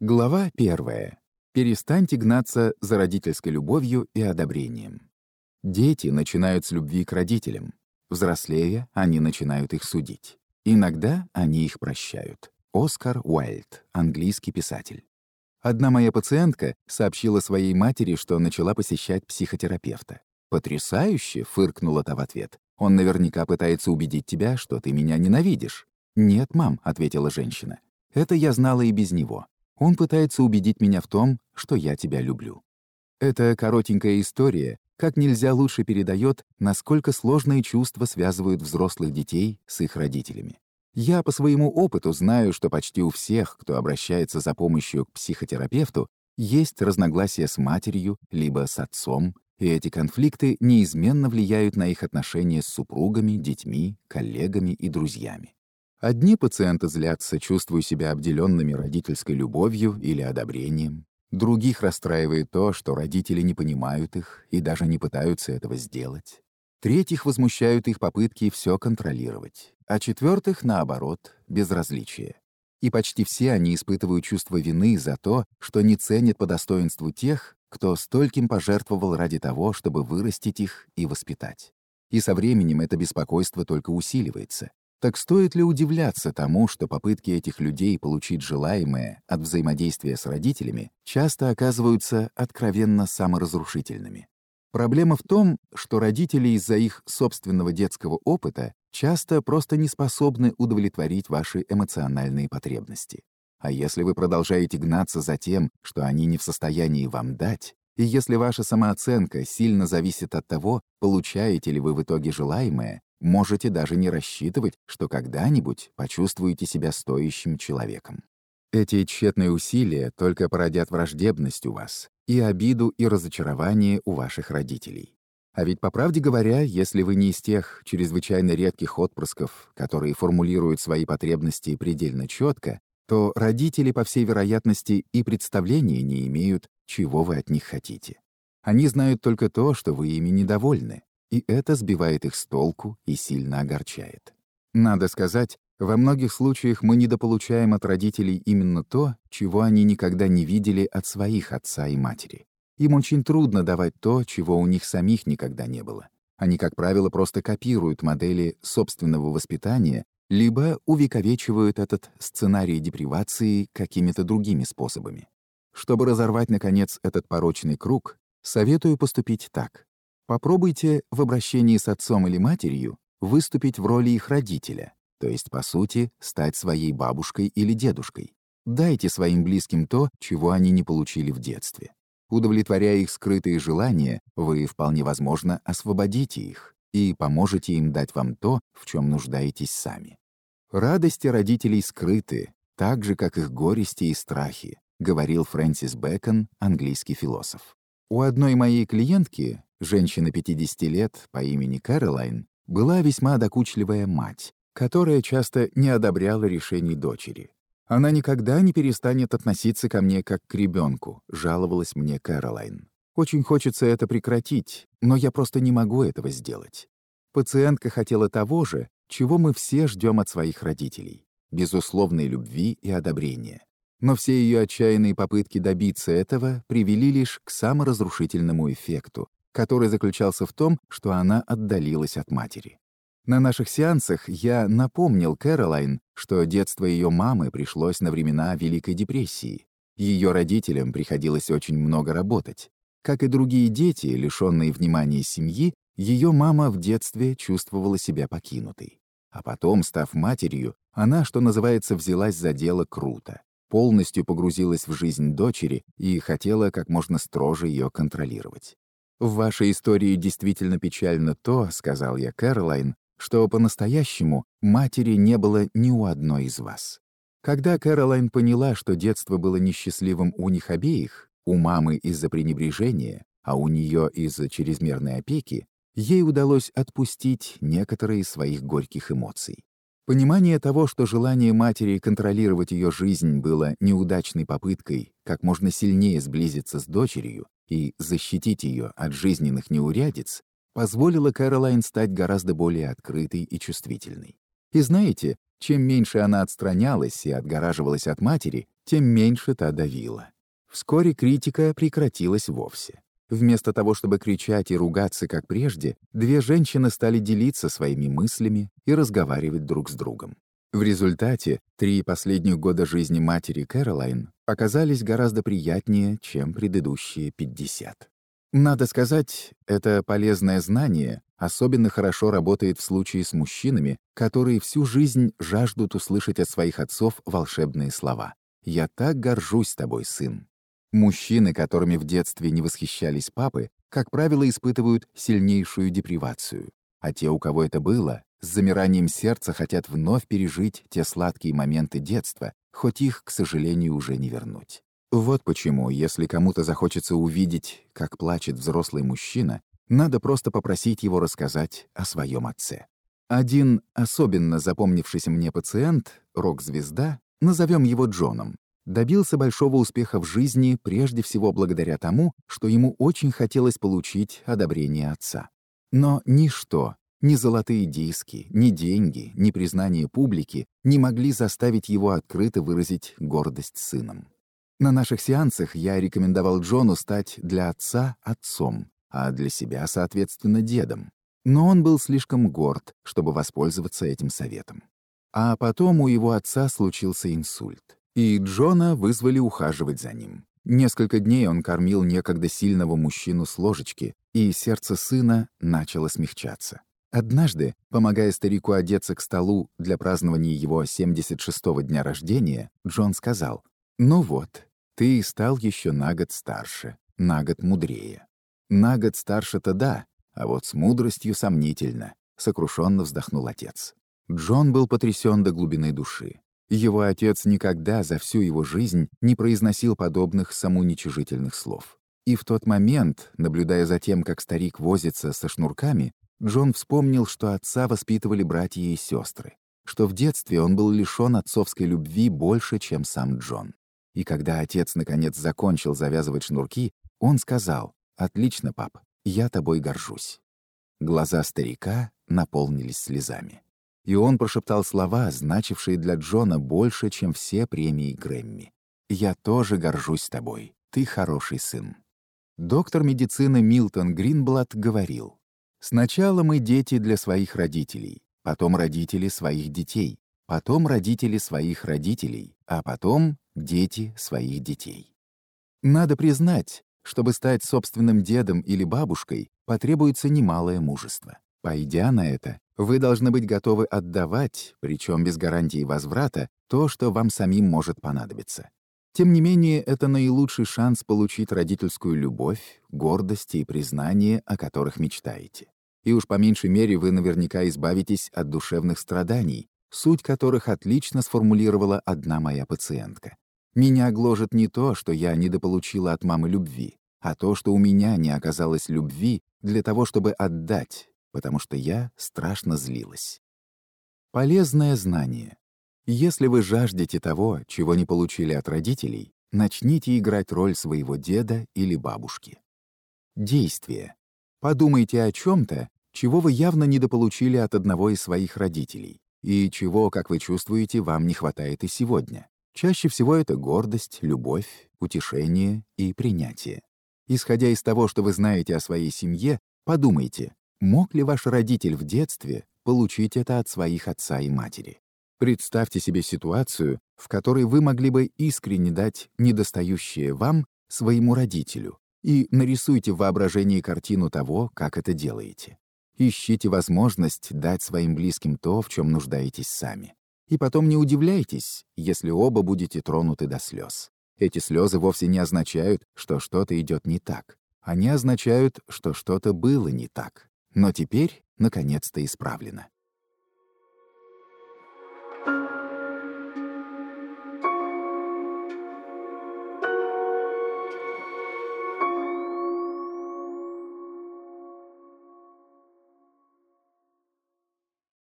Глава первая. Перестаньте гнаться за родительской любовью и одобрением. Дети начинают с любви к родителям. Взрослея, они начинают их судить. Иногда они их прощают. Оскар Уайльд, английский писатель. Одна моя пациентка сообщила своей матери, что начала посещать психотерапевта. «Потрясающе!» — фыркнула та в ответ. «Он наверняка пытается убедить тебя, что ты меня ненавидишь». «Нет, мам», — ответила женщина. «Это я знала и без него. Он пытается убедить меня в том, что я тебя люблю. Эта коротенькая история как нельзя лучше передает, насколько сложные чувства связывают взрослых детей с их родителями. Я по своему опыту знаю, что почти у всех, кто обращается за помощью к психотерапевту, есть разногласия с матерью либо с отцом, и эти конфликты неизменно влияют на их отношения с супругами, детьми, коллегами и друзьями. Одни пациенты злятся, чувствуя себя обделенными родительской любовью или одобрением. Других расстраивает то, что родители не понимают их и даже не пытаются этого сделать. Третьих возмущают их попытки все контролировать, а четвертых, наоборот, безразличие. И почти все они испытывают чувство вины за то, что не ценят по достоинству тех, кто стольким пожертвовал ради того, чтобы вырастить их и воспитать. И со временем это беспокойство только усиливается. Так стоит ли удивляться тому, что попытки этих людей получить желаемое от взаимодействия с родителями часто оказываются откровенно саморазрушительными? Проблема в том, что родители из-за их собственного детского опыта часто просто не способны удовлетворить ваши эмоциональные потребности. А если вы продолжаете гнаться за тем, что они не в состоянии вам дать, и если ваша самооценка сильно зависит от того, получаете ли вы в итоге желаемое, Можете даже не рассчитывать, что когда-нибудь почувствуете себя стоящим человеком. Эти тщетные усилия только породят враждебность у вас и обиду и разочарование у ваших родителей. А ведь, по правде говоря, если вы не из тех чрезвычайно редких отпрысков, которые формулируют свои потребности предельно четко, то родители, по всей вероятности, и представления не имеют, чего вы от них хотите. Они знают только то, что вы ими недовольны, и это сбивает их с толку и сильно огорчает. Надо сказать, во многих случаях мы недополучаем от родителей именно то, чего они никогда не видели от своих отца и матери. Им очень трудно давать то, чего у них самих никогда не было. Они, как правило, просто копируют модели собственного воспитания либо увековечивают этот сценарий депривации какими-то другими способами. Чтобы разорвать, наконец, этот порочный круг, советую поступить так. Попробуйте в обращении с отцом или матерью выступить в роли их родителя, то есть, по сути, стать своей бабушкой или дедушкой. Дайте своим близким то, чего они не получили в детстве. Удовлетворяя их скрытые желания, вы, вполне возможно, освободите их и поможете им дать вам то, в чем нуждаетесь сами. Радости родителей скрыты, так же, как их горести и страхи, говорил Фрэнсис Бэкон, английский философ. У одной моей клиентки Женщина 50 лет по имени Кэролайн была весьма докучливая мать, которая часто не одобряла решений дочери. «Она никогда не перестанет относиться ко мне как к ребенку», — жаловалась мне Кэролайн. «Очень хочется это прекратить, но я просто не могу этого сделать». Пациентка хотела того же, чего мы все ждем от своих родителей — безусловной любви и одобрения. Но все ее отчаянные попытки добиться этого привели лишь к саморазрушительному эффекту, который заключался в том, что она отдалилась от матери. На наших сеансах я напомнил Кэролайн, что детство ее мамы пришлось на времена Великой депрессии. Ее родителям приходилось очень много работать. Как и другие дети, лишенные внимания семьи, ее мама в детстве чувствовала себя покинутой. А потом, став матерью, она, что называется, взялась за дело круто, полностью погрузилась в жизнь дочери и хотела как можно строже ее контролировать. «В вашей истории действительно печально то, — сказал я Кэролайн, — что по-настоящему матери не было ни у одной из вас. Когда Кэролайн поняла, что детство было несчастливым у них обеих, у мамы из-за пренебрежения, а у нее из-за чрезмерной опеки, ей удалось отпустить некоторые из своих горьких эмоций. Понимание того, что желание матери контролировать ее жизнь было неудачной попыткой как можно сильнее сблизиться с дочерью, и защитить ее от жизненных неурядиц позволило Кэролайн стать гораздо более открытой и чувствительной. И знаете, чем меньше она отстранялась и отгораживалась от матери, тем меньше та давила. Вскоре критика прекратилась вовсе. Вместо того, чтобы кричать и ругаться, как прежде, две женщины стали делиться своими мыслями и разговаривать друг с другом. В результате три последних года жизни матери Кэролайн оказались гораздо приятнее, чем предыдущие 50. Надо сказать, это полезное знание особенно хорошо работает в случае с мужчинами, которые всю жизнь жаждут услышать от своих отцов волшебные слова. «Я так горжусь тобой, сын». Мужчины, которыми в детстве не восхищались папы, как правило, испытывают сильнейшую депривацию. А те, у кого это было, с замиранием сердца хотят вновь пережить те сладкие моменты детства, хоть их, к сожалению, уже не вернуть. Вот почему, если кому-то захочется увидеть, как плачет взрослый мужчина, надо просто попросить его рассказать о своем отце. Один особенно запомнившийся мне пациент, рок-звезда, назовем его Джоном, добился большого успеха в жизни прежде всего благодаря тому, что ему очень хотелось получить одобрение отца. Но ничто, ни золотые диски, ни деньги, ни признание публики не могли заставить его открыто выразить гордость сыном. На наших сеансах я рекомендовал Джону стать для отца отцом, а для себя, соответственно, дедом. Но он был слишком горд, чтобы воспользоваться этим советом. А потом у его отца случился инсульт и Джона вызвали ухаживать за ним. Несколько дней он кормил некогда сильного мужчину с ложечки, и сердце сына начало смягчаться. Однажды, помогая старику одеться к столу для празднования его 76-го дня рождения, Джон сказал, «Ну вот, ты стал еще на год старше, на год мудрее. На год старше-то да, а вот с мудростью сомнительно», — сокрушенно вздохнул отец. Джон был потрясен до глубины души. Его отец никогда за всю его жизнь не произносил подобных самоуничижительных слов. И в тот момент, наблюдая за тем, как старик возится со шнурками, Джон вспомнил, что отца воспитывали братья и сестры, что в детстве он был лишён отцовской любви больше, чем сам Джон. И когда отец наконец закончил завязывать шнурки, он сказал «Отлично, пап, я тобой горжусь». Глаза старика наполнились слезами и он прошептал слова, значившие для Джона больше, чем все премии Грэмми. «Я тоже горжусь тобой. Ты хороший сын». Доктор медицины Милтон Гринблат говорил, «Сначала мы дети для своих родителей, потом родители своих детей, потом родители своих родителей, а потом дети своих детей». Надо признать, чтобы стать собственным дедом или бабушкой, потребуется немалое мужество. Пойдя на это, вы должны быть готовы отдавать, причем без гарантии возврата, то, что вам самим может понадобиться. Тем не менее, это наилучший шанс получить родительскую любовь, гордость и признание, о которых мечтаете. И уж по меньшей мере вы наверняка избавитесь от душевных страданий, суть которых отлично сформулировала одна моя пациентка. Меня гложет не то, что я недополучила от мамы любви, а то, что у меня не оказалось любви для того, чтобы отдать, потому что я страшно злилась. Полезное знание. Если вы жаждете того, чего не получили от родителей, начните играть роль своего деда или бабушки. Действие. Подумайте о чем-то, чего вы явно недополучили от одного из своих родителей, и чего, как вы чувствуете, вам не хватает и сегодня. Чаще всего это гордость, любовь, утешение и принятие. Исходя из того, что вы знаете о своей семье, подумайте, Мог ли ваш родитель в детстве получить это от своих отца и матери? Представьте себе ситуацию, в которой вы могли бы искренне дать недостающее вам своему родителю, и нарисуйте в воображении картину того, как это делаете. Ищите возможность дать своим близким то, в чем нуждаетесь сами. И потом не удивляйтесь, если оба будете тронуты до слез. Эти слезы вовсе не означают, что что-то идет не так. Они означают, что что-то было не так но теперь наконец-то исправлено.